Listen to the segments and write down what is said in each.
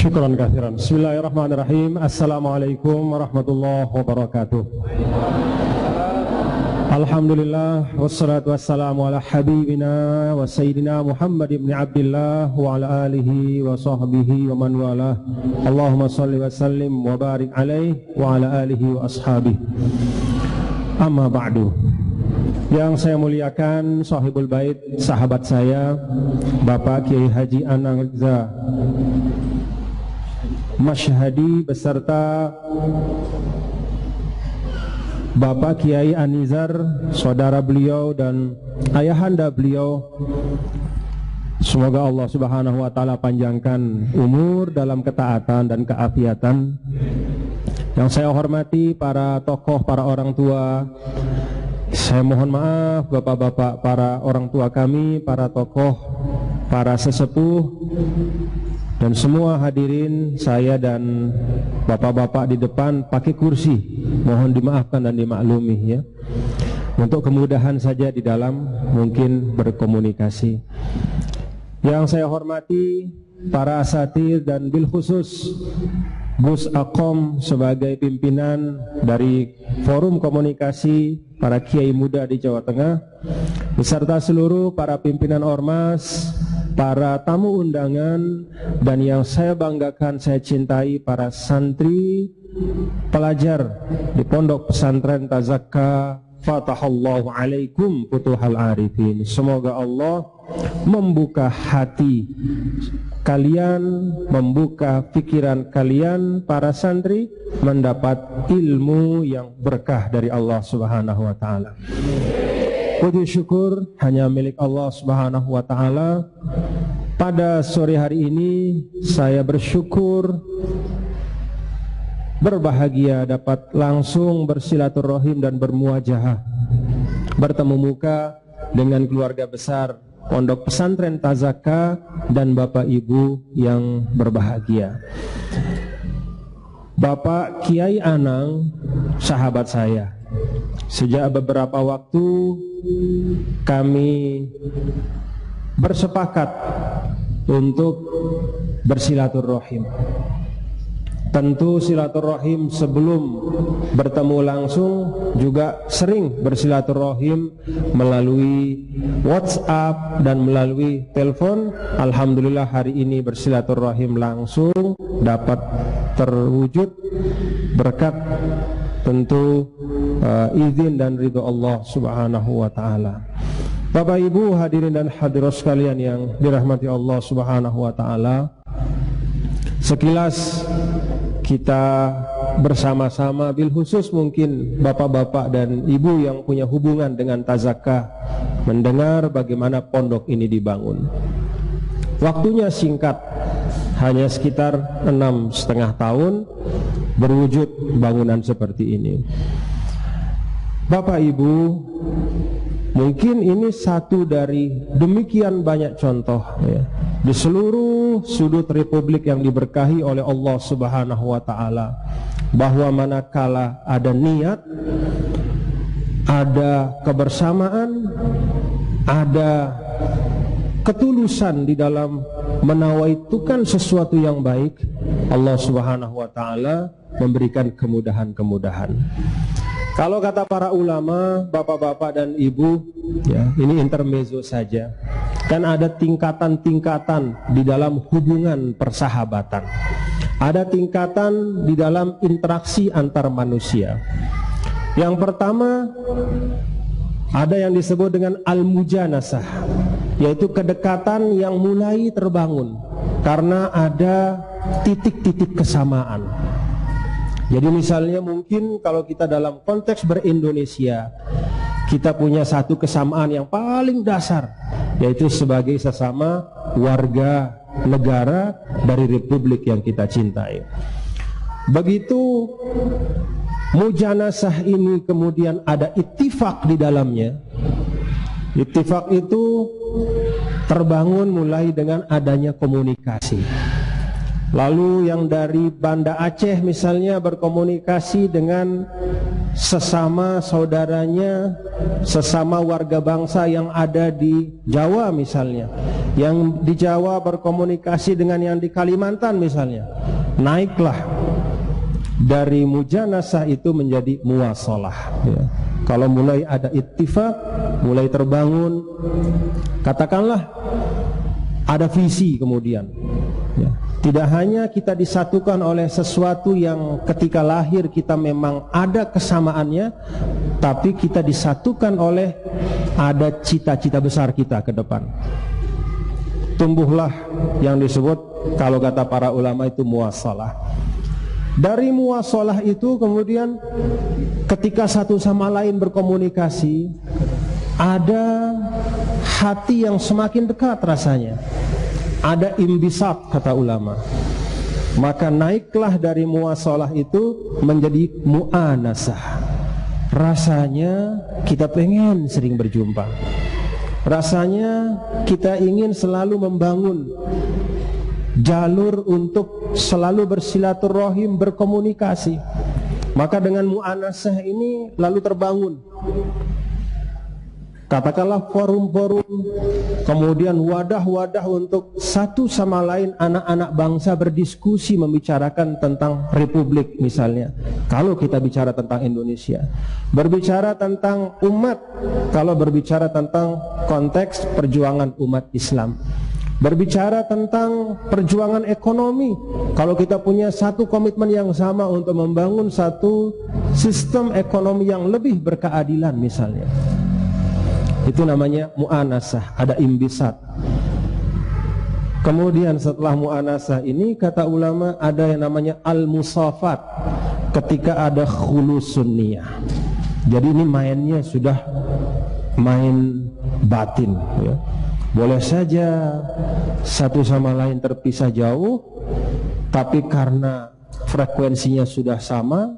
Syukran kathiran. Bismillahirrahmanirrahim. Assalamualaikum warahmatullahi wabarakatuh. Alhamdulillah wassalatu wassalamu ala habibina wa sayyidina Muhammad ibn Abdullah wa ala alihi wa sahbihi wa man wala. Allahumma salli wa sallim wa barik alaih wa ala alihi wa ashabihi. Amma ba'du. Yang saya muliakan sahibul bait sahabat saya Bapak Kiai Haji Anang Reza Masyhadi beserta Bapak Kiai Anizar, saudara beliau dan ayahanda beliau Semoga Allah Subhanahu wa taala panjangkan umur dalam ketaatan dan keafiatan. Yang saya hormati para tokoh, para orang tua, saya mohon maaf bapak-bapak para orang tua kami, para tokoh, para sesepuh dan semua hadirin saya dan bapak-bapak di depan pakai kursi. Mohon dimaafkan dan dimaklumi ya. Untuk kemudahan saja di dalam mungkin berkomunikasi. Yang saya hormati para asatid dan bil khusus Gus Akom sebagai pimpinan dari Forum Komunikasi para kiai muda di Jawa Tengah beserta seluruh para pimpinan ormas, para tamu undangan dan yang saya banggakan saya cintai para santri pelajar di Pondok Pesantren Tazakka. Fatahallahu alaikum putuhal arifin. Semoga Allah membuka hati kalian Membuka pikiran kalian para santri Mendapat ilmu yang berkah dari Allah subhanahu wa ta'ala Puji syukur hanya milik Allah subhanahu wa ta'ala Pada sore hari ini saya bersyukur berbahagia dapat langsung bersilaturahim dan bermuajahah bertemu muka dengan keluarga besar Pondok Pesantren Tazaka dan Bapak Ibu yang berbahagia. Bapak Kiai Anang, sahabat saya. Sejak beberapa waktu kami bersepakat untuk bersilaturahim Tentu silaturahim sebelum bertemu langsung juga sering bersilaturahim melalui WhatsApp dan melalui telepon. Alhamdulillah hari ini bersilaturahim langsung dapat terwujud berkat tentu uh, izin dan ridho Allah Subhanahu wa taala. Bapak Ibu hadirin dan hadirat sekalian yang dirahmati Allah Subhanahu wa taala. Sekilas kita bersama-sama bil khusus mungkin bapak-bapak dan ibu yang punya hubungan dengan tazakah mendengar bagaimana pondok ini dibangun. Waktunya singkat, hanya sekitar enam setengah tahun berwujud bangunan seperti ini. Bapak Ibu, mungkin ini satu dari demikian banyak contoh ya. Di seluruh sudut republik yang diberkahi oleh Allah Subhanahu wa taala bahwa manakala ada niat ada kebersamaan ada ketulusan di dalam menawaitukan sesuatu yang baik Allah Subhanahu wa taala memberikan kemudahan-kemudahan kalau kata para ulama, bapak-bapak dan ibu, ya, ini intermezzo saja. Kan ada tingkatan-tingkatan di dalam hubungan persahabatan. Ada tingkatan di dalam interaksi antar manusia. Yang pertama ada yang disebut dengan al-mujanasah, yaitu kedekatan yang mulai terbangun karena ada titik-titik kesamaan. Jadi misalnya mungkin kalau kita dalam konteks berindonesia kita punya satu kesamaan yang paling dasar yaitu sebagai sesama warga negara dari republik yang kita cintai. Begitu mujanasah ini kemudian ada ittifak di dalamnya. Ittifak itu terbangun mulai dengan adanya komunikasi. Lalu yang dari Banda Aceh misalnya berkomunikasi dengan sesama saudaranya, sesama warga bangsa yang ada di Jawa misalnya. Yang di Jawa berkomunikasi dengan yang di Kalimantan misalnya. Naiklah dari mujanasah itu menjadi muasalah ya. Kalau mulai ada ittifaq, mulai terbangun katakanlah ada visi kemudian ya tidak hanya kita disatukan oleh sesuatu yang ketika lahir kita memang ada kesamaannya, tapi kita disatukan oleh ada cita-cita besar kita ke depan. Tumbuhlah yang disebut kalau kata para ulama itu muasalah. Dari muasalah itu kemudian ketika satu sama lain berkomunikasi, ada hati yang semakin dekat rasanya ada imbisat kata ulama. Maka naiklah dari muasalah itu menjadi muanasah. Rasanya kita pengen sering berjumpa. Rasanya kita ingin selalu membangun jalur untuk selalu bersilaturahim berkomunikasi. Maka dengan muanasah ini lalu terbangun katakanlah forum-forum kemudian wadah-wadah untuk satu sama lain anak-anak bangsa berdiskusi membicarakan tentang republik misalnya. Kalau kita bicara tentang Indonesia berbicara tentang umat kalau berbicara tentang konteks perjuangan umat Islam berbicara tentang perjuangan ekonomi kalau kita punya satu komitmen yang sama untuk membangun satu sistem ekonomi yang lebih berkeadilan misalnya itu namanya mu'anasah, ada imbisat. Kemudian setelah mu'anasah ini kata ulama ada yang namanya al-musafat ketika ada khulusun niyah. Jadi ini mainnya sudah main batin ya. Boleh saja satu sama lain terpisah jauh tapi karena frekuensinya sudah sama,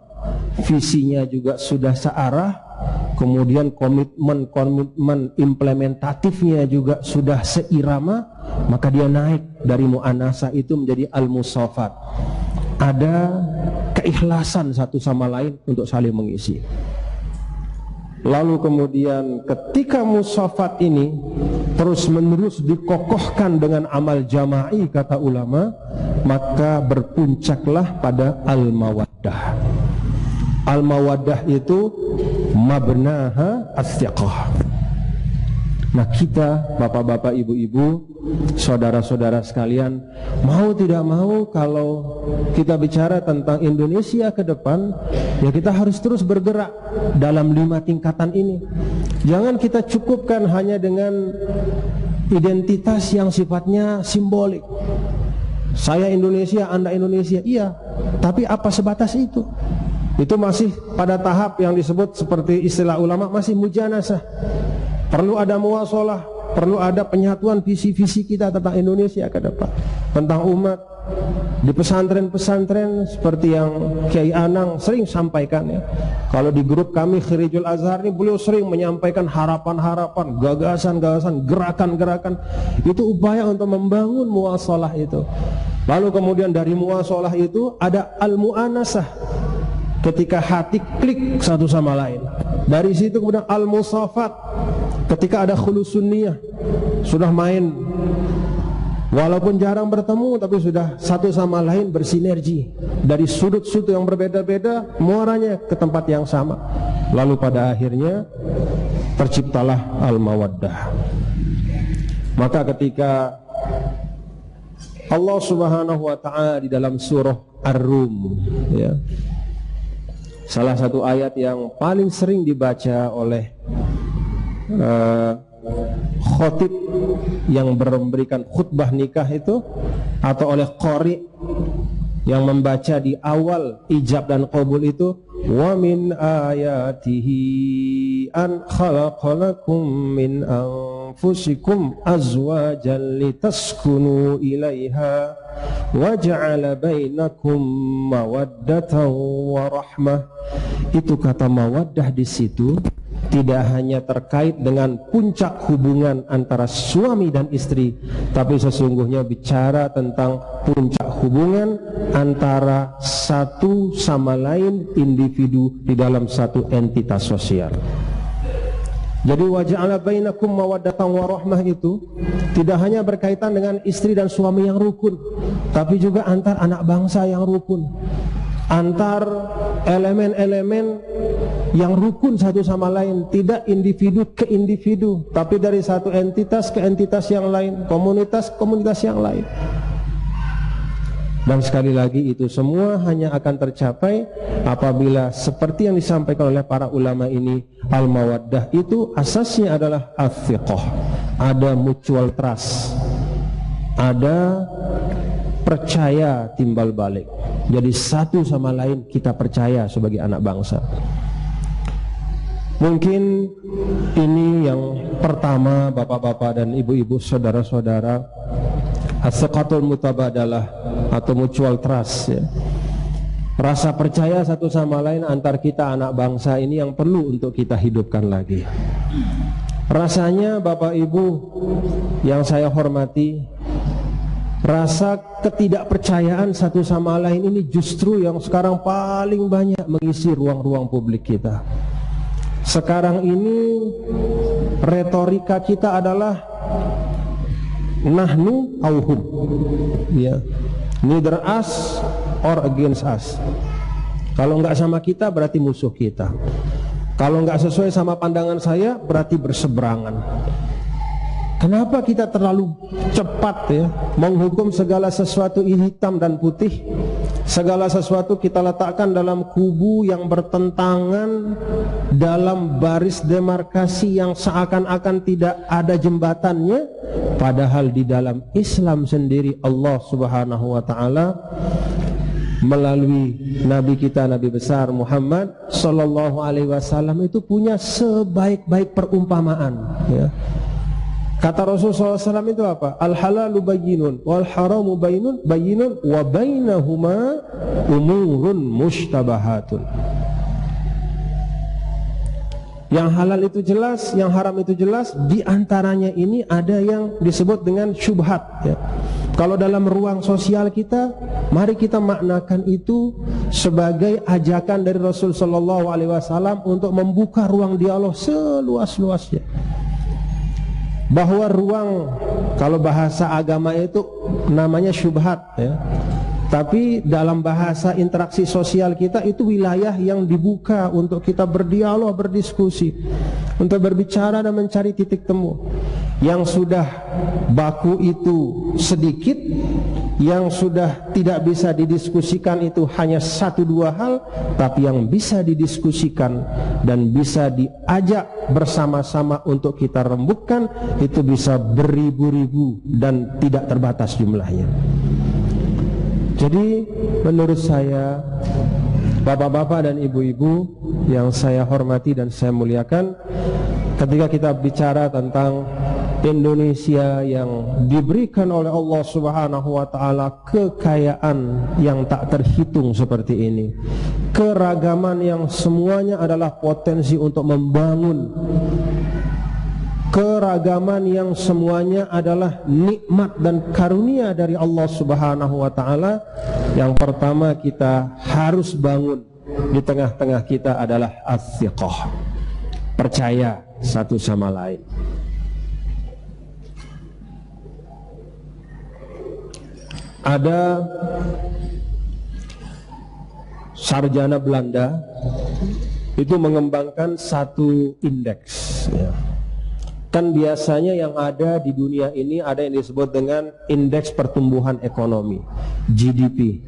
visinya juga sudah searah, kemudian komitmen-komitmen implementatifnya juga sudah seirama, maka dia naik dari mu'anasa itu menjadi al-musafat. Ada keikhlasan satu sama lain untuk saling mengisi. Lalu kemudian ketika musafat ini terus menerus dikokohkan dengan amal jama'i kata ulama, maka berpuncaklah pada al-mawaddah. Al-mawaddah itu mabnaha as-siqah. Nah kita bapak-bapak ibu-ibu saudara-saudara sekalian mau tidak mau kalau kita bicara tentang Indonesia ke depan ya kita harus terus bergerak dalam lima tingkatan ini. Jangan kita cukupkan hanya dengan identitas yang sifatnya simbolik. Saya Indonesia anda Indonesia iya. Tapi apa sebatas itu itu masih pada tahap yang disebut seperti istilah ulama masih mujanasah perlu ada muasalah perlu ada penyatuan visi-visi kita tentang Indonesia ke depan. Tentang umat di pesantren-pesantren seperti yang Kiai Anang sering sampaikan ya. Kalau di grup kami Khirijul Azhar ini beliau sering menyampaikan harapan-harapan gagasan-gagasan gerakan-gerakan. Itu upaya untuk membangun muasalah itu. Lalu kemudian dari muasalah itu ada al-mu'anasah ketika hati klik satu sama lain. Dari situ kemudian al-musafat. Ketika ada khulusun niyah sudah main. Walaupun jarang bertemu tapi sudah satu sama lain bersinergi. Dari sudut-sudut yang berbeda-beda muaranya ke tempat yang sama. Lalu pada akhirnya terciptalah al-mawaddah. Maka ketika Allah Subhanahu wa taala di dalam surah Ar-Rum ya Salah satu ayat yang paling sering dibaca oleh uh, khotib yang memberikan khutbah nikah itu atau oleh qari yang membaca di awal ijab dan qabul itu ayatihi an khalaqalakum min anfusikum azwajan litaskunu ilaiha wa ja'ala bainakum mawaddatan wa rahmah. Itu kata mawaddah di situ tidak hanya terkait dengan puncak hubungan antara suami dan istri, tapi sesungguhnya bicara tentang puncak hubungan antara satu sama lain individu di dalam satu entitas sosial. Jadi waja'ala bainakum mawaddatan warahmah itu tidak hanya berkaitan dengan istri dan suami yang rukun, tapi juga antar anak bangsa yang rukun. Antar elemen-elemen yang rukun satu sama lain, tidak individu ke individu, tapi dari satu entitas ke entitas yang lain, komunitas komunitas yang lain. Dan sekali lagi itu semua hanya akan tercapai apabila seperti yang disampaikan oleh para ulama ini al-mawaddah itu asasnya adalah afiqah. Ada mutual trust. Ada percaya timbal balik. Jadi satu sama lain kita percaya sebagai anak bangsa. Mungkin ini yang pertama bapak-bapak dan ibu-ibu saudara-saudara as-saqatul mutabadalah atau mutual trust ya. Rasa percaya satu sama lain antar kita anak bangsa ini yang perlu untuk kita hidupkan lagi. Rasanya Bapak Ibu yang saya hormati Rasa ketidakpercayaan satu sama lain ini justru yang sekarang paling banyak mengisi ruang-ruang publik kita. Sekarang ini retorika kita adalah nahnu auhum. Ya. Neither us or against us. Kalau nggak sama kita berarti musuh kita. Kalau nggak sesuai sama pandangan saya berarti berseberangan Kenapa kita terlalu cepat ya menghukum segala sesuatu hitam dan putih? Segala sesuatu kita letakkan dalam kubu yang bertentangan dalam baris demarkasi yang seakan-akan tidak ada jembatannya padahal di dalam Islam sendiri Allah Subhanahu wa taala melalui nabi kita nabi besar Muhammad sallallahu alaihi wasallam itu punya sebaik-baik perumpamaan ya Kata Rasulullah SAW itu apa? Al halalu bayinun wal haramu bayinun bayinun wa bainahuma umurun mushtabahatun. Yang halal itu jelas, yang haram itu jelas. Di antaranya ini ada yang disebut dengan syubhat. Ya. Kalau dalam ruang sosial kita, mari kita maknakan itu sebagai ajakan dari Rasul Shallallahu Alaihi Wasallam untuk membuka ruang dialog seluas-luasnya bahwa ruang kalau bahasa agama itu namanya syubhat ya. Tapi dalam bahasa interaksi sosial kita itu wilayah yang dibuka untuk kita berdialog, berdiskusi, untuk berbicara dan mencari titik temu. Yang sudah baku itu sedikit, yang sudah tidak bisa didiskusikan itu hanya satu dua hal, tapi yang bisa didiskusikan dan bisa diajak bersama-sama untuk kita rembukkan itu bisa beribu-ribu dan tidak terbatas jumlahnya. Jadi menurut saya Bapak-bapak dan ibu-ibu yang saya hormati dan saya muliakan Ketika kita bicara tentang Indonesia yang diberikan oleh Allah Subhanahu wa taala kekayaan yang tak terhitung seperti ini. Keragaman yang semuanya adalah potensi untuk membangun keragaman yang semuanya adalah nikmat dan karunia dari Allah Subhanahu wa taala. Yang pertama kita harus bangun di tengah-tengah kita adalah as Percaya satu sama lain. Ada sarjana Belanda itu mengembangkan satu indeks ya Kan biasanya yang ada di dunia ini ada yang disebut dengan indeks pertumbuhan ekonomi GDP.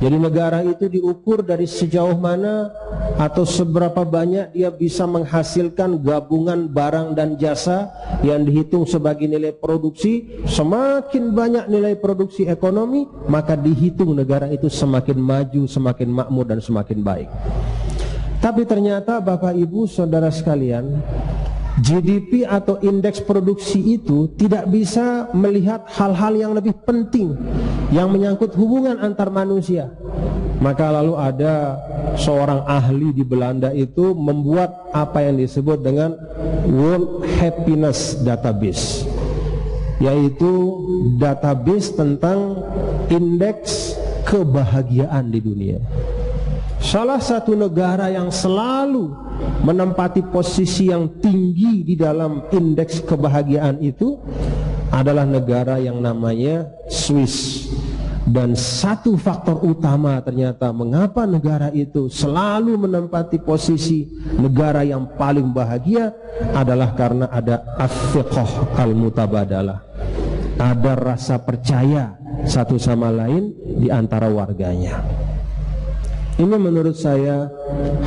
Jadi negara itu diukur dari sejauh mana atau seberapa banyak dia bisa menghasilkan gabungan barang dan jasa yang dihitung sebagai nilai produksi. Semakin banyak nilai produksi ekonomi, maka dihitung negara itu semakin maju, semakin makmur dan semakin baik. Tapi ternyata Bapak Ibu Saudara sekalian GDP atau indeks produksi itu tidak bisa melihat hal-hal yang lebih penting yang menyangkut hubungan antar manusia. Maka lalu ada seorang ahli di Belanda itu membuat apa yang disebut dengan World Happiness Database yaitu database tentang indeks kebahagiaan di dunia. Salah satu negara yang selalu menempati posisi yang tinggi di dalam indeks kebahagiaan itu adalah negara yang namanya Swiss dan satu faktor utama ternyata mengapa negara itu selalu menempati posisi negara yang paling bahagia adalah karena ada afiqah al-mutabadalah. Ada rasa percaya satu sama lain di antara warganya. Ini menurut saya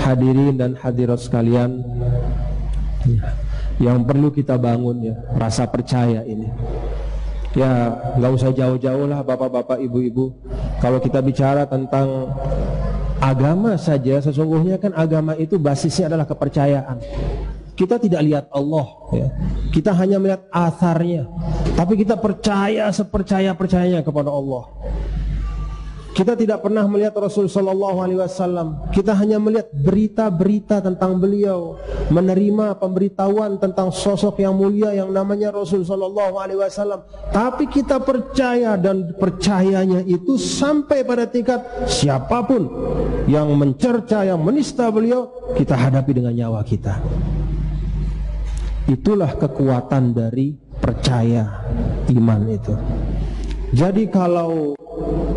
hadirin dan hadirat sekalian yang perlu kita bangun ya, rasa percaya ini. Ya nggak usah jauh-jauh lah bapak-bapak ibu-ibu. Kalau kita bicara tentang agama saja sesungguhnya kan agama itu basisnya adalah kepercayaan. Kita tidak lihat Allah ya. kita hanya melihat asarnya. Tapi kita percaya sepercaya percayanya kepada Allah kita tidak pernah melihat Rasul Sallallahu Alaihi Wasallam. Kita hanya melihat berita-berita tentang beliau, menerima pemberitahuan tentang sosok yang mulia yang namanya Rasul Sallallahu Alaihi Wasallam. Tapi kita percaya dan percayanya itu sampai pada tingkat siapa pun yang mencerca, yang menista beliau, kita hadapi dengan nyawa kita. Itulah kekuatan dari percaya iman itu. Jadi kalau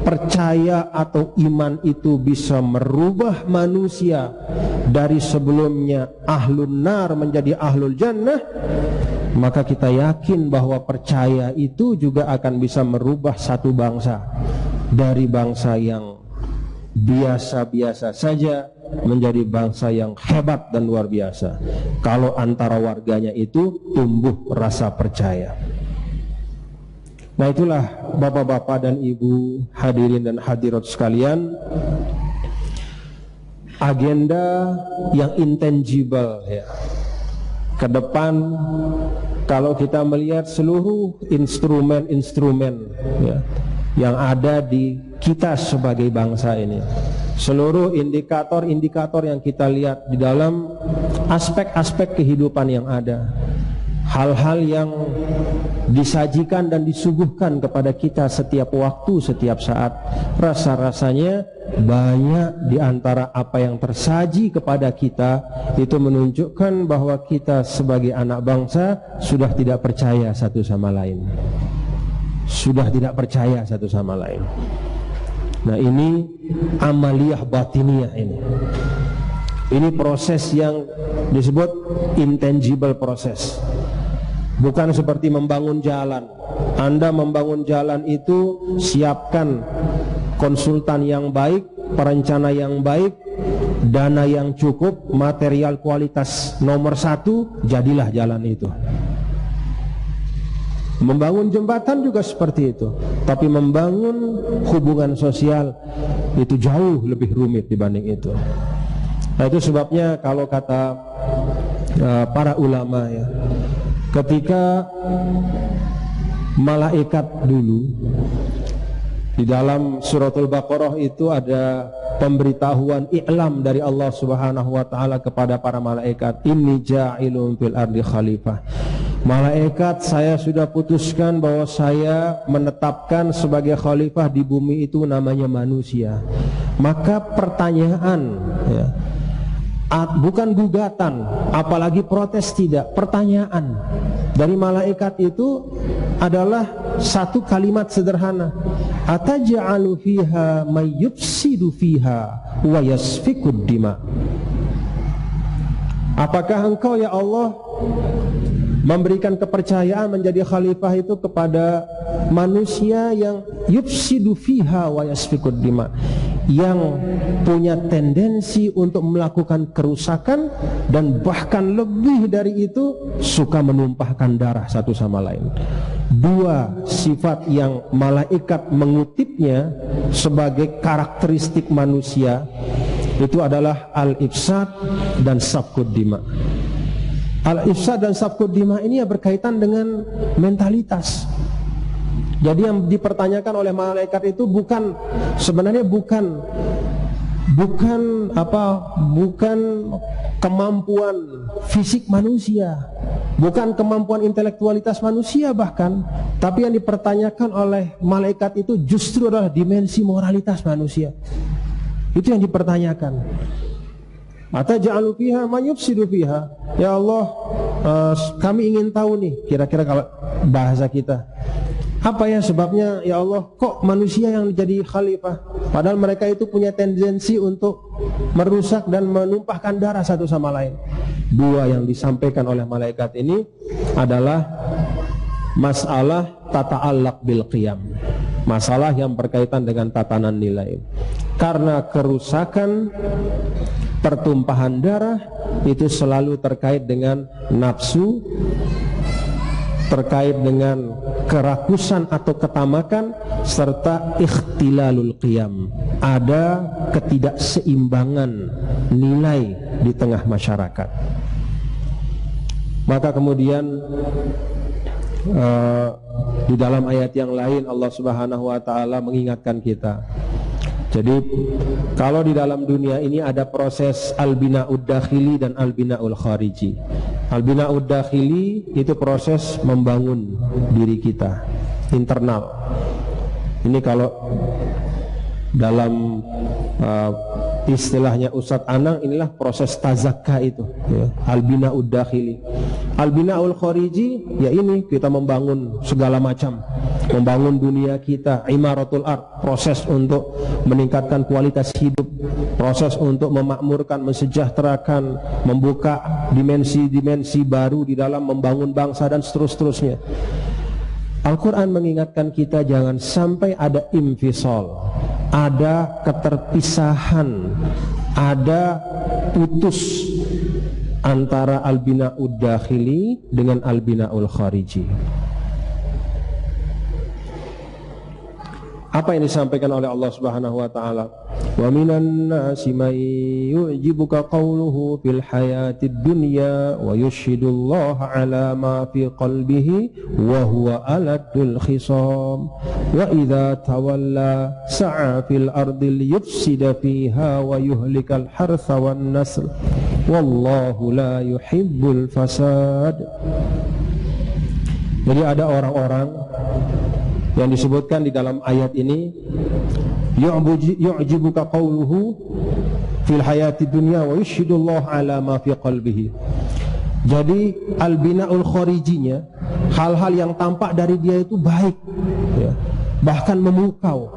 percaya atau iman itu bisa merubah manusia dari sebelumnya ahlun nar menjadi ahlul jannah maka kita yakin bahwa percaya itu juga akan bisa merubah satu bangsa dari bangsa yang biasa-biasa saja menjadi bangsa yang hebat dan luar biasa. Kalau antara warganya itu tumbuh rasa percaya Nah itulah bapak-bapak dan ibu hadirin dan hadirat sekalian. Agenda yang intangible ya. Ke depan kalau kita melihat seluruh instrumen-instrumen ya, yang ada di kita sebagai bangsa ini. Seluruh indikator-indikator yang kita lihat di dalam aspek-aspek kehidupan yang ada. Hal-hal yang disajikan dan disuguhkan kepada kita setiap waktu, setiap saat. Rasa-rasanya banyak di antara apa yang tersaji kepada kita itu menunjukkan bahwa kita sebagai anak bangsa sudah tidak percaya satu sama lain. Sudah tidak percaya satu sama lain. Nah ini amaliyah batiniah ini. Ini proses yang disebut intangible proses Bukan seperti membangun jalan. Anda membangun jalan itu siapkan konsultan yang baik, perencana yang baik, dana yang cukup, material kualitas nomor satu, jadilah jalan itu. Membangun jembatan juga seperti itu, tapi membangun hubungan sosial itu jauh lebih rumit dibanding itu. Nah itu sebabnya kalau kata uh, para ulama ya, ketika malaikat dulu di dalam suratul Baqarah itu ada pemberitahuan iklam dari Allah Subhanahu wa taala kepada para malaikat, "Inni ja'ilun fil ardi khalifah." Malaikat, saya sudah putuskan bahwa saya menetapkan sebagai khalifah di bumi itu namanya manusia. Maka pertanyaan ya, bukan gugatan, apalagi protes tidak, pertanyaan dari malaikat itu adalah satu kalimat sederhana. Ataj'alu fiha may yufsidu fiha wa yasfikud dima. Apakah engkau ya Allah memberikan kepercayaan menjadi khalifah itu kepada manusia yang yufsidu fiha wa yasfikud dima yang punya tendensi untuk melakukan kerusakan dan bahkan lebih dari itu suka menumpahkan darah satu sama lain. Dua sifat yang malaikat mengutipnya sebagai karakteristik manusia itu adalah al-ifsad dan sabkud dima. Al-ifsad dan sabkud dima ini ya berkaitan dengan mentalitas jadi yang dipertanyakan oleh malaikat itu bukan sebenarnya bukan bukan apa bukan kemampuan fisik manusia bukan kemampuan intelektualitas manusia bahkan tapi yang dipertanyakan oleh malaikat itu justru adalah dimensi moralitas manusia itu yang dipertanyakan Mata ja'alu fiha mayufsidu. Ya Allah, uh, kami ingin tahu nih kira-kira kalau bahasa kita. Apa ya sebabnya ya Allah kok manusia yang jadi khalifah padahal mereka itu punya tendensi untuk merusak dan menumpahkan darah satu sama lain. Dua yang disampaikan oleh malaikat ini adalah masalah tata alak bil qiyam. Masalah yang berkaitan dengan tatanan nilai. Karena kerusakan pertumpahan darah itu selalu terkait dengan nafsu terkait dengan kerakusan atau ketamakan serta ikhtilalul qiyam. Ada ketidakseimbangan nilai di tengah masyarakat. Maka kemudian uh, di dalam ayat yang lain Allah Subhanahu wa taala mengingatkan kita jadi kalau di dalam dunia ini ada proses albina'ud dakhili dan albina'ul khariji. Albina'ud dakhili itu proses membangun diri kita internal. Ini kalau dalam uh, istilahnya Ustadz Anang inilah proses tazakka itu ya. albina uddakhili albina ul khariji ya ini kita membangun segala macam. Membangun dunia kita imaratul art proses untuk meningkatkan kualitas hidup. Proses untuk memakmurkan mensejahterakan membuka dimensi-dimensi baru di dalam membangun bangsa dan seterusnya Al-Quran mengingatkan kita jangan sampai ada infisol ada keterpisahan, ada putus antara albina dakhili dengan albina khariji. Apa yang disampaikan oleh Allah Subhanahu wa taala? Wa minan nasi may yu'jibuka qawluhu fil hayatid dunya wa Allah ala ma fi qalbihi wa huwa aladul khisam wa idza tawalla sa'a fil ardi liyufsida fiha wa yuhlikal hartha wan nasl wallahu la yuhibbul fasad. Jadi ada orang-orang yang disebutkan di dalam ayat ini yu'jibuka qawluhu fil hayati dunya wa yushhidullah ala ma fi qalbihi. Jadi albinaul hal-hal yang tampak dari dia itu baik ya. bahkan memukau.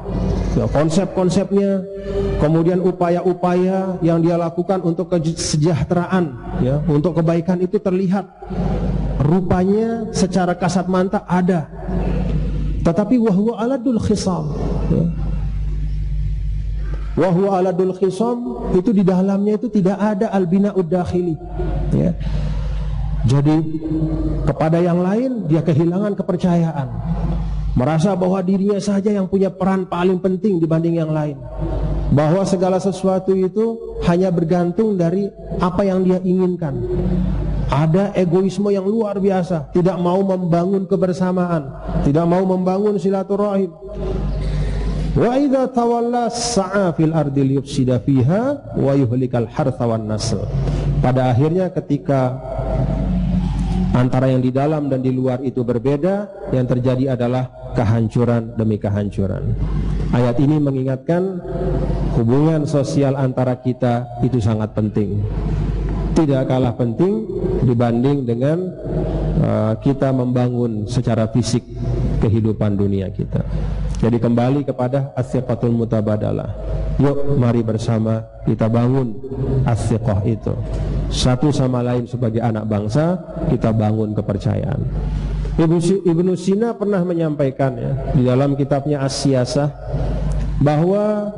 Ya, konsep-konsepnya kemudian upaya-upaya yang dia lakukan untuk kesejahteraan ya untuk kebaikan itu terlihat. Rupanya secara kasat mata ada tetapi wahwa aladul khisam. Ya. wahwa aladul khisam itu di dalamnya itu tidak ada albina uddakhili ya. jadi kepada yang lain dia kehilangan kepercayaan. Merasa bahwa dirinya saja yang punya peran paling penting dibanding yang lain. Bahwa segala sesuatu itu hanya bergantung dari apa yang dia inginkan ada egoisme yang luar biasa, tidak mau membangun kebersamaan, tidak mau membangun silaturahim. Wa idza tawalla sa'a fil ardi liyufsida fiha wa yuhlikal hartha wan nasl. Pada akhirnya ketika antara yang di dalam dan di luar itu berbeda, yang terjadi adalah kehancuran demi kehancuran. Ayat ini mengingatkan hubungan sosial antara kita itu sangat penting tidak kalah penting dibanding dengan uh, kita membangun secara fisik kehidupan dunia kita. Jadi kembali kepada asyiqatul mutabadalah. Yuk mari bersama kita bangun asyiqah itu. Satu sama lain sebagai anak bangsa kita bangun kepercayaan. Ibnu Sina pernah menyampaikan ya di dalam kitabnya Asyasah bahwa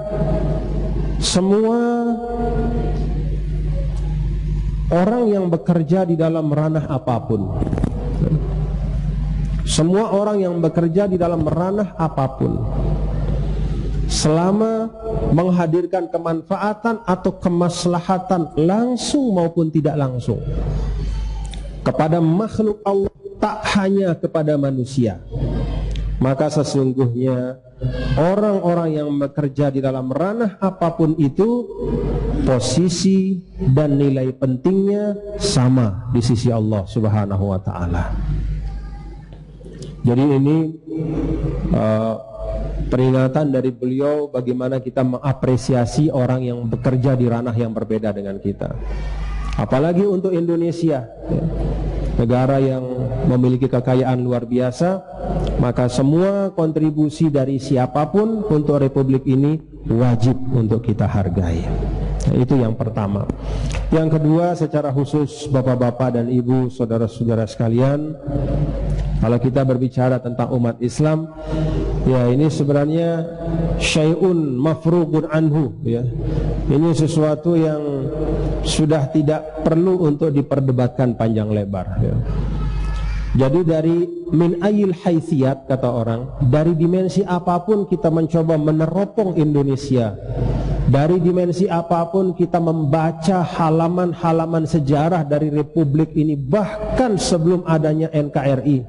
semua orang yang bekerja di dalam ranah apa pun. Semua orang yang bekerja di dalam ranah apa pun. Selama menghadirkan kemanfaatan atau kemaslahatan langsung maupun tidak langsung. Kepada makhluk Allah tak hanya kepada manusia maka sesungguhnya orang-orang yang bekerja di dalam ranah apa pun itu posisi dan nilai pentingnya sama di sisi Allah Subhanahu wa taala. Jadi ini uh, peringatan dari beliau bagaimana kita mengapresiasi orang yang bekerja di ranah yang berbeda dengan kita. Apalagi untuk Indonesia. Ya negara yang memiliki kekayaan luar biasa, maka semua kontribusi dari siapa pun untuk republik ini wajib untuk kita hargai. Itu yang pertama. Yang kedua, secara khusus Bapak-bapak dan Ibu, saudara-saudara sekalian, kalau kita berbicara tentang umat Islam, ya ini sebenarnya syai'un mafrugun anhu ya. Ini sesuatu yang sudah tidak perlu untuk diperdebatkan panjang lebar ya. Jadi dari min ayil haisiat kata orang, dari dimensi apa pun kita mencoba meneropong Indonesia. Dari dimensi apa pun kita membaca halaman-halaman sejarah dari republik ini bahkan sebelum adanya NKRI,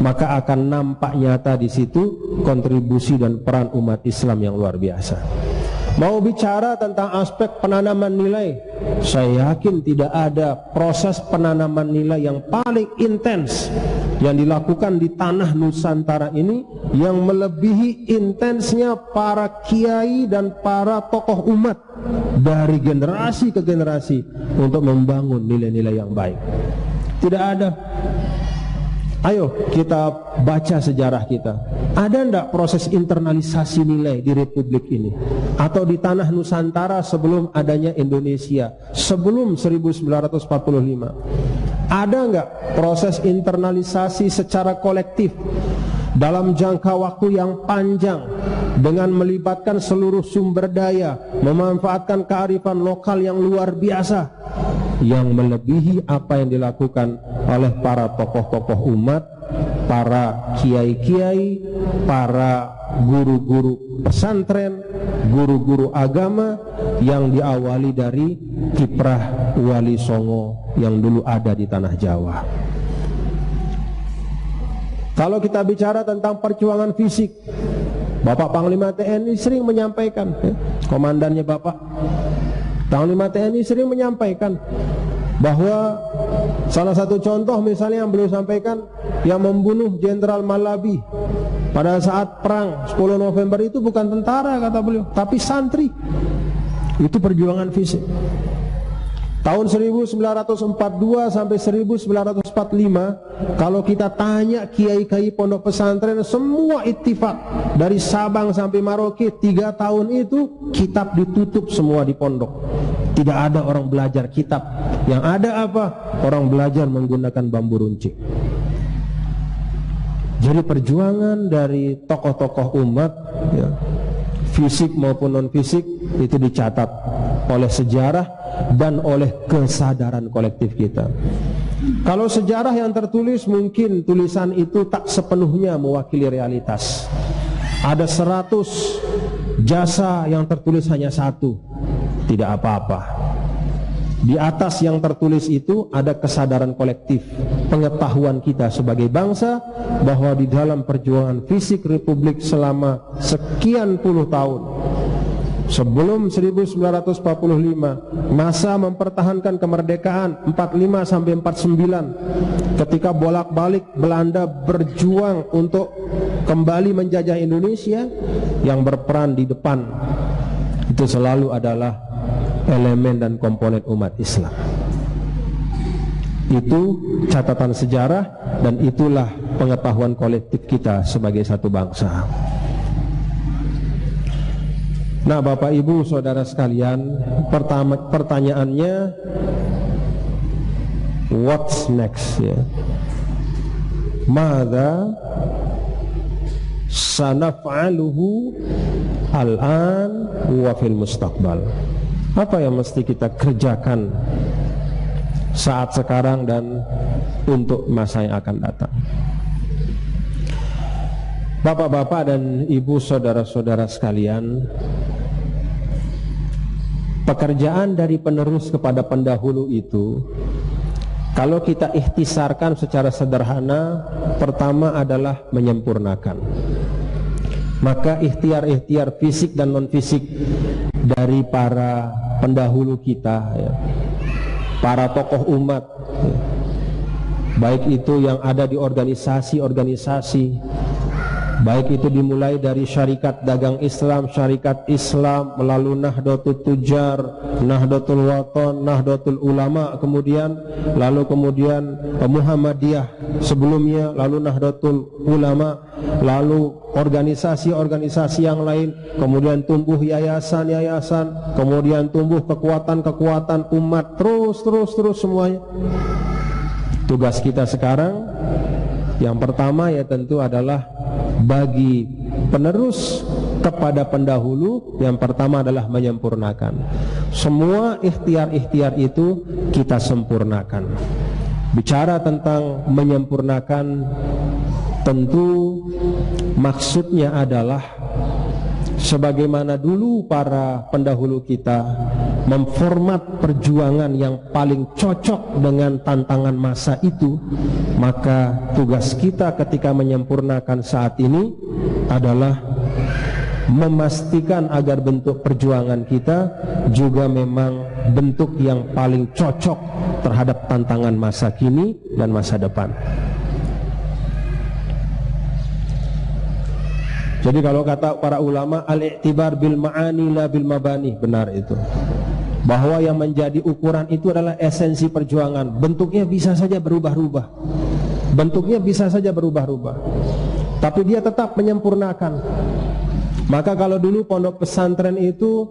maka akan nampak nyata di situ kontribusi dan peran umat Islam yang luar biasa. Mau bicara tentang aspek penanaman nilai, saya yakin tidak ada proses penanaman nilai yang paling intens yang dilakukan di tanah Nusantara ini yang melebihi intensnya para kiai dan para tokoh umat dari generasi ke generasi untuk membangun nilai-nilai yang baik. Tidak ada Ayo kita baca sejarah kita. Ada ndak proses internalisasi nilai di republik ini? Atau di tanah Nusantara sebelum adanya Indonesia, sebelum 1945? Ada nggak proses internalisasi secara kolektif dalam jangka waktu yang panjang dengan melibatkan seluruh sumber daya, memanfaatkan kearifan lokal yang luar biasa yang melebihi apa yang dilakukan oleh para tokoh-tokoh umat, para kiai-kiai, para guru-guru pesantren, guru-guru agama yang diawali dari kiprah Wali Songo yang dulu ada di tanah Jawa. Kalau kita bicara tentang perjuangan fisik, Bapak Panglima TNI sering menyampaikan, ya, komandannya Bapak. Panglima TNI sering menyampaikan bahwa salah satu contoh misalnya yang beliau sampaikan yang membunuh Jenderal Malabi pada saat perang 10 November itu bukan tentara kata beliau tapi santri. Itu perjuangan fisik tahun 1942 sampai 1945 kalau kita tanya kiai-kiai pondok pesantren semua ittifak dari Sabang sampai Maroke tiga tahun itu kitab ditutup semua di pondok tidak ada orang belajar kitab. Yang ada apa? Orang belajar menggunakan bambu runcing. Jadi perjuangan dari tokoh-tokoh umat ya, fisik maupun non fisik itu dicatat oleh sejarah dan oleh kesadaran kolektif kita. Kalau sejarah yang tertulis mungkin tulisan itu tak sepenuhnya mewakili realitas. Ada seratus jasa yang tertulis hanya satu tidak apa-apa. Di atas yang tertulis itu ada kesadaran kolektif, pengetahuan kita sebagai bangsa bahwa di dalam perjuangan fisik Republik selama sekian puluh tahun Sebelum 1945 masa mempertahankan kemerdekaan 45 sampai 49 ketika bolak-balik Belanda berjuang untuk kembali menjajah Indonesia yang berperan di depan. Itu selalu adalah elemen dan komponen umat Islam. Itu catatan sejarah dan itulah pengetahuan kolektif kita sebagai satu bangsa. Nah, Bapak Ibu, Saudara sekalian, pertama pertanyaannya what's next ya? Mada sanaf'aluhu al-an wa fil mustaqbal. Apa yang mesti kita kerjakan saat sekarang dan untuk masa yang akan datang? Bapak-bapak dan ibu saudara-saudara sekalian, pekerjaan dari penerus kepada pendahulu itu Kalau kita ikhtisarkan secara sederhana, pertama adalah menyempurnakan. Maka ikhtiar-ikhtiar fisik dan non fisik dari para pendahulu kita, ya, para tokoh umat, ya, baik itu yang ada di organisasi-organisasi Baik itu dimulai dari syarikat dagang Islam, syarikat Islam melalui Nahdlatul Tujar, Nahdlatul Waton, Nahdlatul Ulama, kemudian lalu kemudian Muhammadiyah sebelumnya, lalu Nahdlatul Ulama, lalu organisasi-organisasi yang lain, kemudian tumbuh yayasan-yayasan, kemudian tumbuh kekuatan-kekuatan umat terus terus terus semuanya. Tugas kita sekarang yang pertama ya tentu adalah bagi penerus kepada pendahulu yang pertama adalah menyempurnakan. Semua ikhtiar-ikhtiar itu kita sempurnakan. Bicara tentang menyempurnakan tentu maksudnya adalah sebagaimana dulu para pendahulu kita memformat perjuangan yang paling cocok dengan tantangan masa itu maka tugas kita ketika menyempurnakan saat ini adalah memastikan agar bentuk perjuangan kita juga memang bentuk yang paling cocok terhadap tantangan masa kini dan masa depan. Jadi kalau kata para ulama al-i'tibar bil ma'ani la bil mabani benar itu bahwa yang menjadi ukuran itu adalah esensi perjuangan. Bentuknya bisa saja berubah-ubah. Bentuknya bisa saja berubah-ubah. Tapi dia tetap menyempurnakan. Maka kalau dulu pondok pesantren itu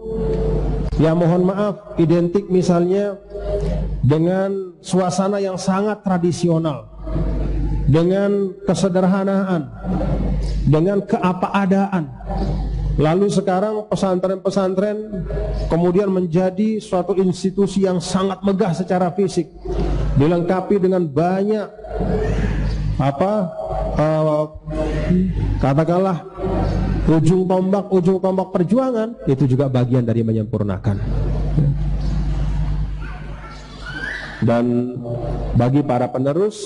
ya mohon maaf identik misalnya dengan suasana yang sangat tradisional dengan kesederhanaan dengan keapa-adaan Lalu sekarang pesantren-pesantren kemudian menjadi suatu institusi yang sangat megah secara fisik, dilengkapi dengan banyak apa uh, katakanlah ujung tombak ujung tombak perjuangan itu juga bagian dari menyempurnakan. Dan bagi para penerus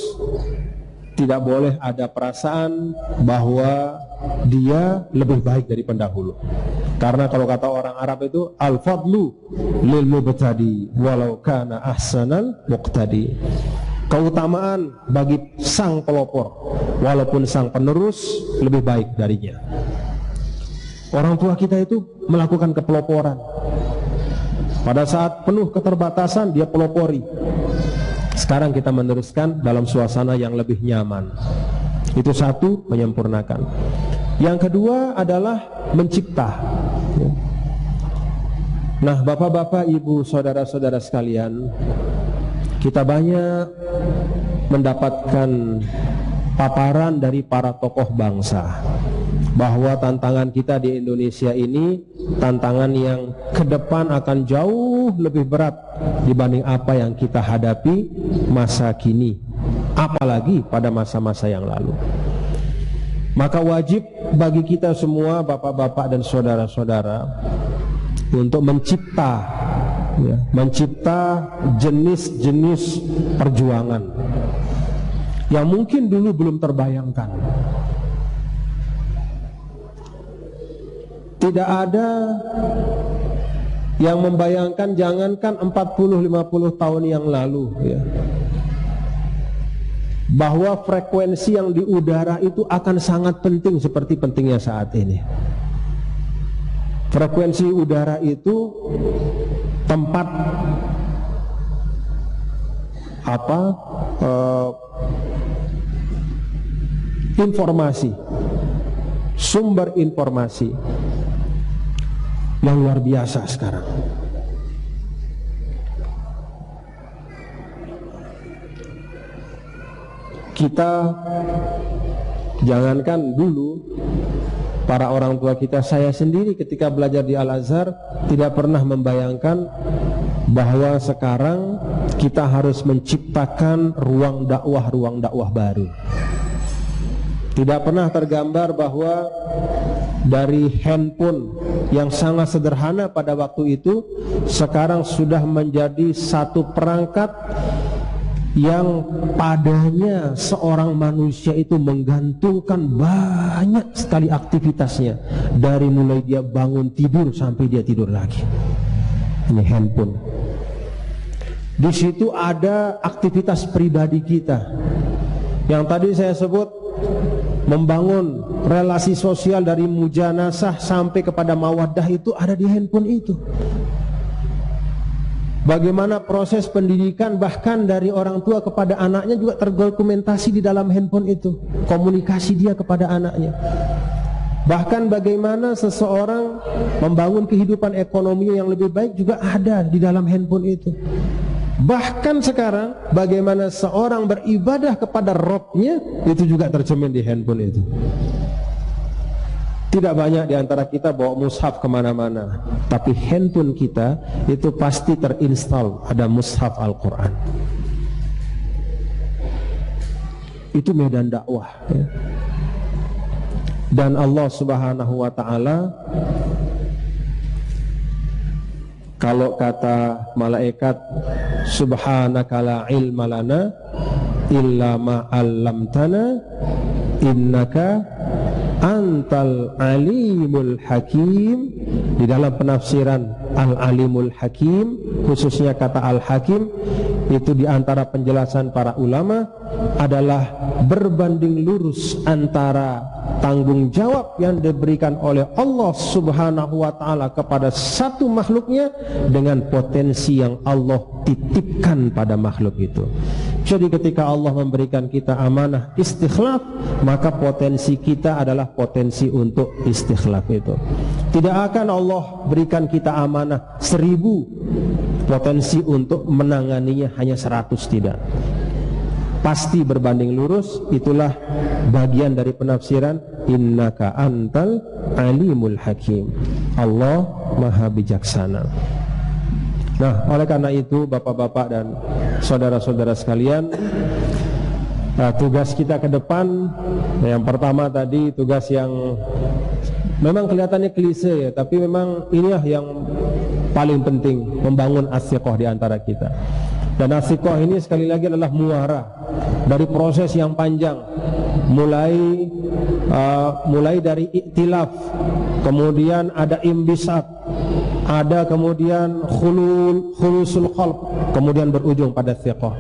tidak boleh ada perasaan bahwa dia lebih baik dari pendahulu. Karena kalau kata orang Arab itu al-fadlu lil mubtadi walau kana ahsanal muqtadi. Keutamaan bagi sang pelopor walaupun sang penerus lebih baik darinya. Orang tua kita itu melakukan kepeloporan. Pada saat penuh keterbatasan dia pelopori sekarang kita meneruskan dalam suasana yang lebih nyaman. Itu satu, menyempurnakan. Yang kedua adalah mencipta. Nah, bapak-bapak, ibu, saudara-saudara sekalian, kita banyak mendapatkan paparan dari para tokoh bangsa bahwa tantangan kita di Indonesia ini tantangan yang ke depan akan jauh lebih berat dibanding apa yang kita hadapi masa kini apalagi pada masa-masa yang lalu. Maka wajib bagi kita semua bapak-bapak dan saudara-saudara untuk mencipta ya, mencipta jenis-jenis perjuangan yang mungkin dulu belum terbayangkan. Tidak ada yang membayangkan jangankan 40-50 tahun yang lalu ya. Bahwa frekuensi yang di udara itu akan sangat penting seperti pentingnya saat ini. Frekuensi udara itu tempat apa uh, informasi sumber informasi yang luar biasa sekarang. Kita jangankan dulu para orang tua kita, saya sendiri ketika belajar di Al-Azhar tidak pernah membayangkan bahwa sekarang kita harus menciptakan ruang dakwah ruang dakwah baru. Tidak pernah tergambar bahwa dari handphone yang sangat sederhana pada waktu itu sekarang sudah menjadi satu perangkat yang padanya seorang manusia itu menggantungkan banyak sekali aktivitasnya dari mulai dia bangun tidur sampai dia tidur lagi. Ini handphone. Di situ ada aktivitas pribadi kita. Yang tadi saya sebut membangun relasi sosial dari mujanasah sampai kepada mawaddah itu ada di handphone itu. Bagaimana proses pendidikan bahkan dari orang tua kepada anaknya juga terdokumentasi di dalam handphone itu. Komunikasi dia kepada anaknya. Bahkan bagaimana seseorang membangun kehidupan ekonomi yang lebih baik juga ada di dalam handphone itu. Bahkan sekarang bagaimana seorang beribadah kepada Robnya itu juga tercermin di handphone itu. Tidak banyak di antara kita bawa mushaf ke mana-mana Tapi handphone kita itu pasti terinstall Ada mushaf Al-Quran Itu medan dakwah ya. Dan Allah subhanahu wa ta'ala Kalau kata malaikat Subhanaka la ilma lana Illa ma'allamtana Innaka antal alimul hakim di dalam penafsiran al alimul hakim khususnya kata al hakim itu di antara penjelasan para ulama adalah berbanding lurus antara tanggung jawab yang diberikan oleh Allah Subhanahu wa taala kepada satu makhluknya dengan potensi yang Allah titipkan pada makhluk itu. Jadi ketika Allah memberikan kita amanah istikhlaf, maka potensi kita adalah potensi untuk istikhlaf itu. Tidak akan Allah berikan kita amanah seribu potensi untuk menanganinya hanya seratus tidak. Pasti berbanding lurus itulah bagian dari penafsiran innaka antal alimul hakim. Allah maha bijaksana. Nah, oleh karena itu Bapak-bapak dan saudara-saudara sekalian, nah, tugas kita ke depan yang pertama tadi tugas yang memang kelihatannya klise ya, tapi memang inilah yang paling penting membangun asyikoh di antara kita. Dan asyikoh ini sekali lagi adalah muara dari proses yang panjang mulai uh, mulai dari iktilaf kemudian ada imbisat ada kemudian khulul khulusul khalq kemudian berujung pada thiqah.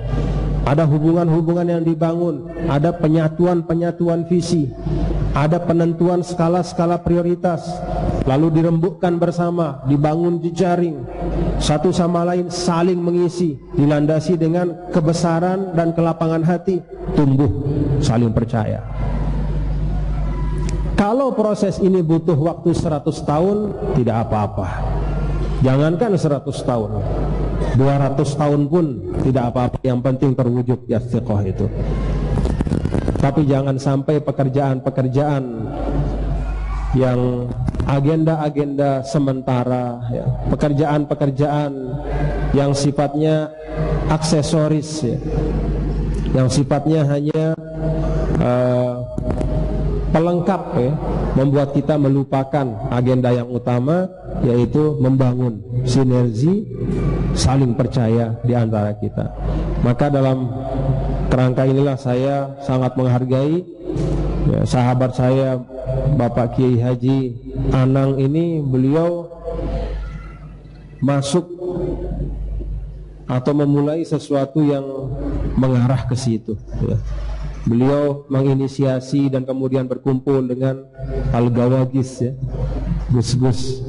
Ada hubungan-hubungan yang dibangun ada penyatuan-penyatuan visi ada penentuan skala-skala prioritas lalu dirembukkan bersama dibangun jejaring satu sama lain saling mengisi dilandasi dengan kebesaran dan kelapangan hati tumbuh saling percaya. Kalau proses ini butuh waktu 100 tahun tidak apa-apa Jangankan 100 tahun 200 tahun pun tidak apa-apa Yang penting terwujud ya itu Tapi jangan sampai pekerjaan-pekerjaan Yang agenda-agenda sementara ya. Pekerjaan-pekerjaan yang sifatnya aksesoris ya. Yang sifatnya hanya uh, pelengkap ya, membuat kita melupakan agenda yang utama yaitu membangun sinergi saling percaya di antara kita. Maka dalam kerangka inilah saya sangat menghargai ya, sahabat saya Bapak Kiai Haji Anang ini beliau masuk atau memulai sesuatu yang mengarah ke situ ya beliau menginisiasi dan kemudian berkumpul dengan al-gawagis ya. Gus-gus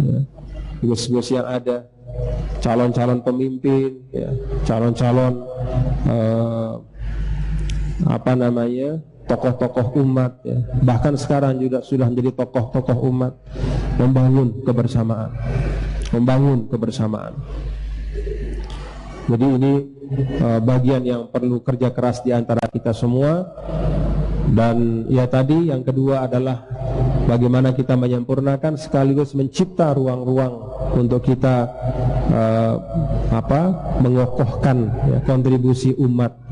ya, gus-gus yang ada. Calon-calon pemimpin ya. Calon-calon uh, apa namanya tokoh-tokoh umat ya. Bahkan sekarang juga sudah menjadi tokoh-tokoh umat. Membangun kebersamaan. Membangun kebersamaan jadi ini uh, bagian yang perlu kerja keras di antara kita semua. Dan ya tadi yang kedua adalah bagaimana kita menyempurnakan sekaligus mencipta ruang-ruang untuk kita uh, apa mengokohkan ya, kontribusi umat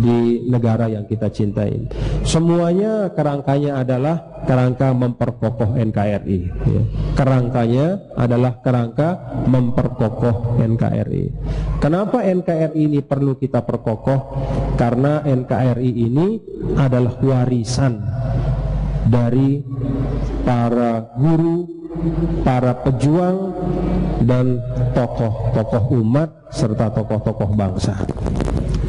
di negara yang kita cintai. Semuanya kerangkanya adalah kerangka memperkokoh NKRI. Ya. Kerangkanya adalah kerangka memperkokoh NKRI. Kenapa NKRI ini perlu kita perkokoh? Karena NKRI ini adalah warisan dari para guru, para pejuang dan tokoh-tokoh umat serta tokoh-tokoh bangsa.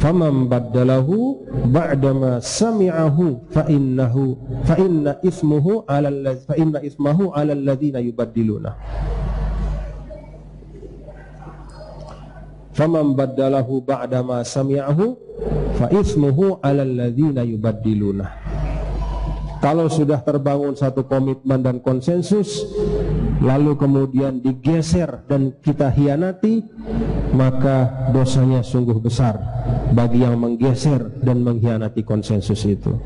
Faman baddalahu ba'dama sami'ahu fa innahu fa inna ismuhu 'ala fa inna ismahu 'ala alladziina yubaddiluna. Faman baddalahu ba'dama sami'ahu fa ismuhu 'ala alladziina yubaddiluna. Kalau sudah terbangun satu komitmen dan konsensus lalu kemudian digeser dan kita hianati maka dosanya sungguh besar bagi yang menggeser dan mengkhianati konsensus itu.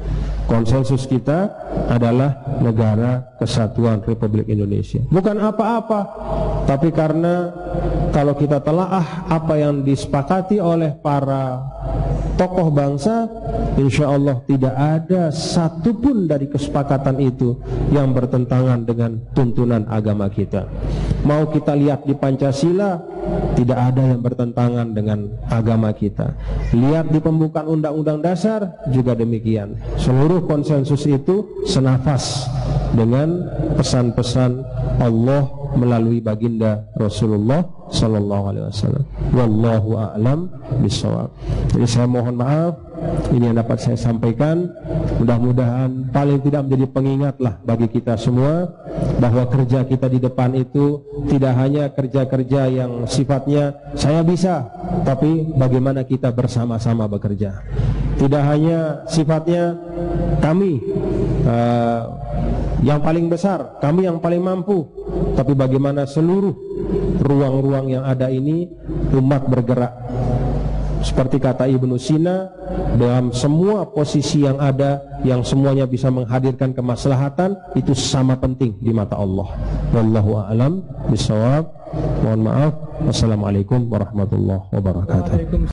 Konsensus kita adalah negara kesatuan Republik Indonesia. Bukan apa-apa, tapi karena kalau kita telaah apa yang disepakati oleh para tokoh bangsa insya Allah tidak ada satupun dari kesepakatan itu yang bertentangan dengan tuntunan agama kita. Mau kita lihat di Pancasila tidak ada yang bertentangan dengan agama kita. Lihat di pembukaan undang-undang dasar juga demikian. Seluruh konsensus itu senafas dengan pesan-pesan Allah melalui baginda Rasulullah Sallallahu Alaihi Wasallam. Wallahu a'lam bishawab. Jadi saya mohon maaf, ini yang dapat saya sampaikan. Mudah-mudahan paling tidak menjadi pengingat lah bagi kita semua bahwa kerja kita di depan itu tidak hanya kerja-kerja yang sifatnya saya bisa, tapi bagaimana kita bersama-sama bekerja. Tidak hanya sifatnya kami uh, yang paling besar, kami yang paling mampu, tapi bagaimana seluruh ruang-ruang yang ada ini umat bergerak. Seperti kata Ibnu Sina dalam semua posisi yang ada yang semuanya bisa menghadirkan kemaslahatan itu sama penting di mata Allah. Wallahu a'lam bisawab. Mohon maaf. Wassalamualaikum warahmatullahi wabarakatuh